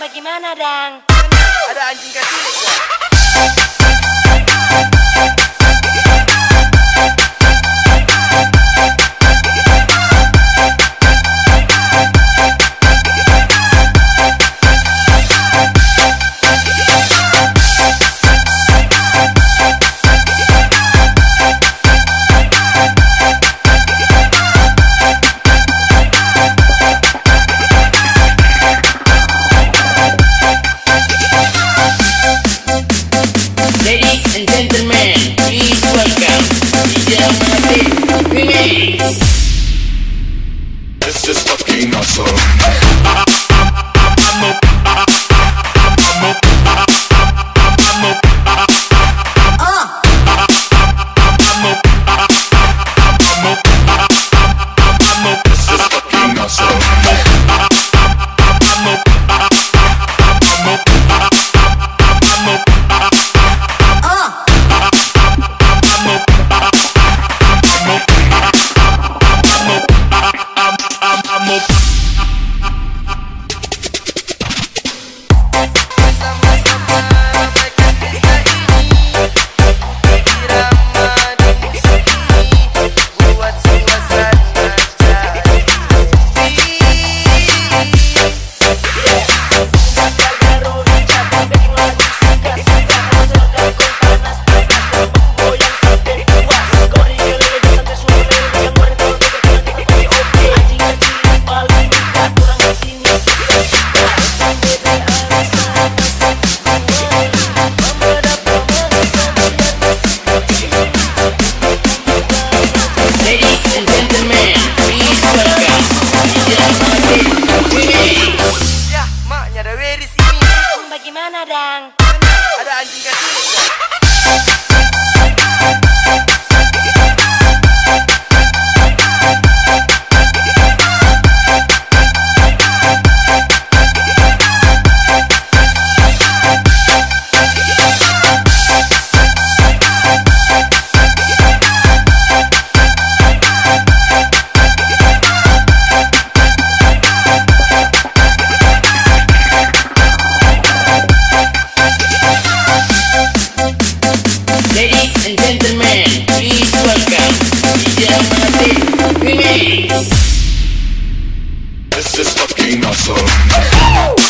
bagaimana, Dang? Ada anjing kecil. Mix. This is fucking awesome. gimana, Dang? This is fucking awesome.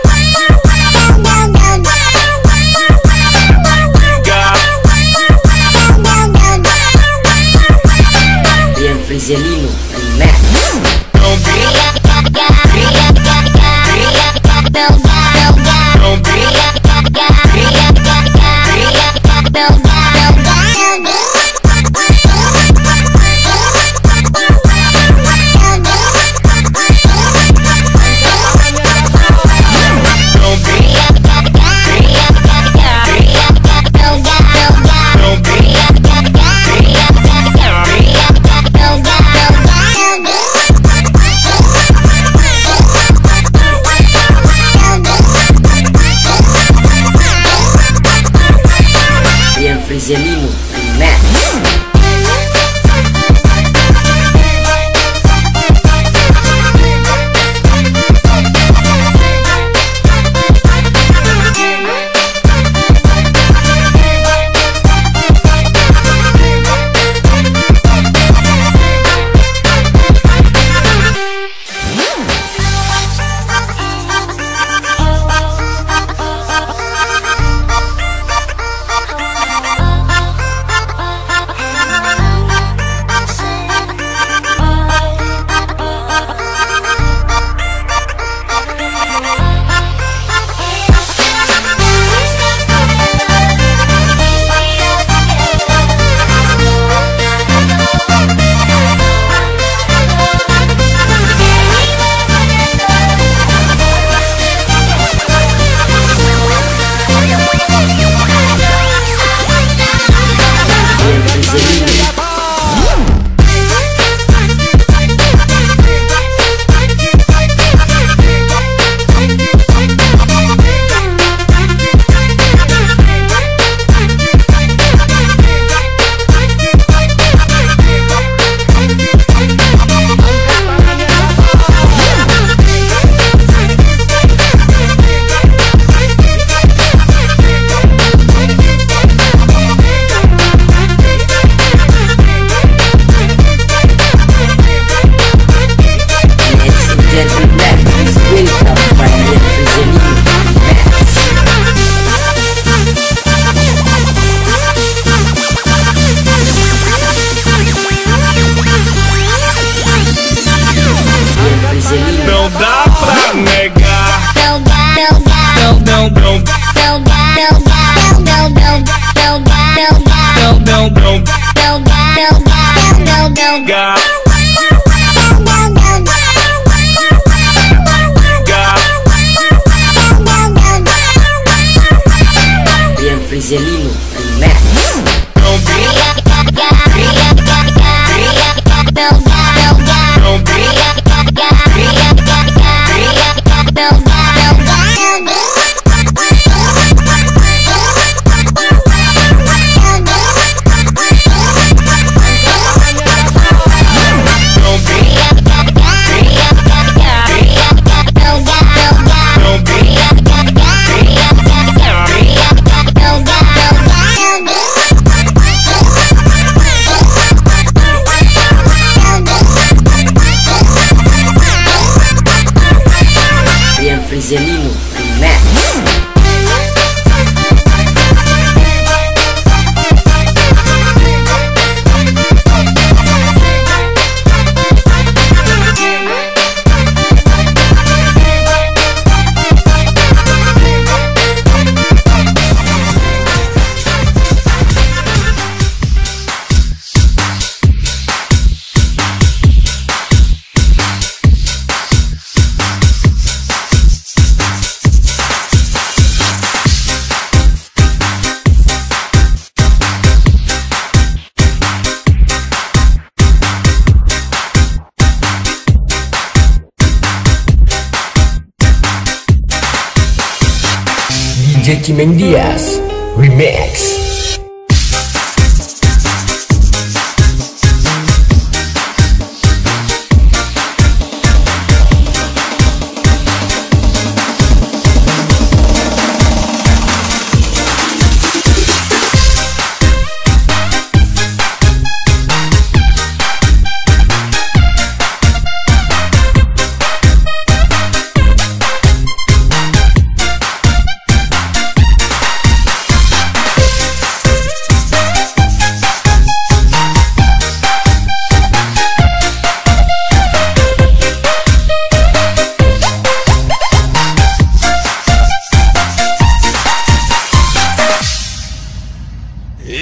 Gaming Diaz Remix.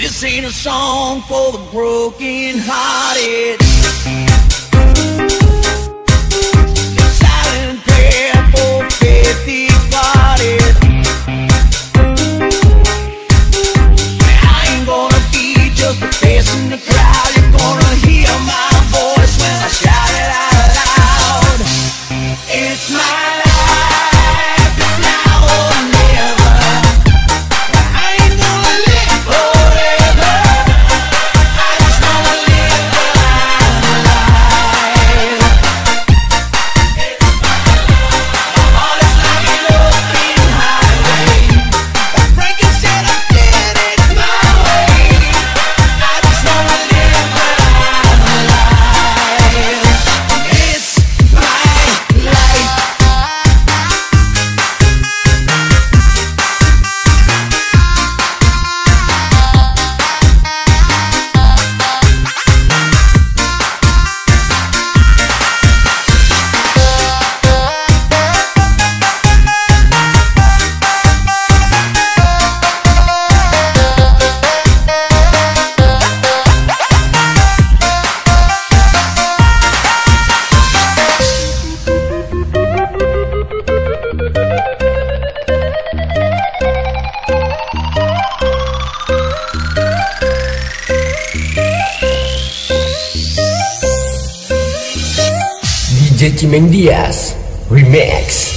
This ain't a song for the broken hearted. Chimendías Remix.